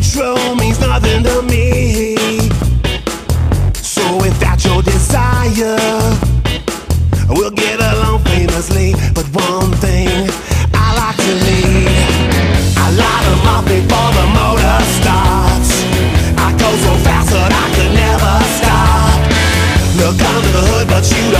Control means nothing to me. So if that's your desire, we'll get along famously. But one thing I like to leave: I light them up before the motor starts. I go so fast that I could never stop. Look under the hood, but you don't.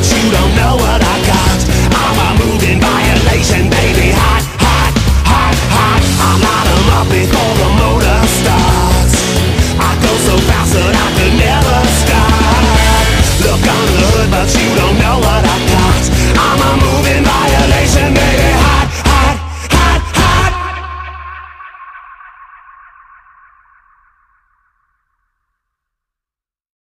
but you don't know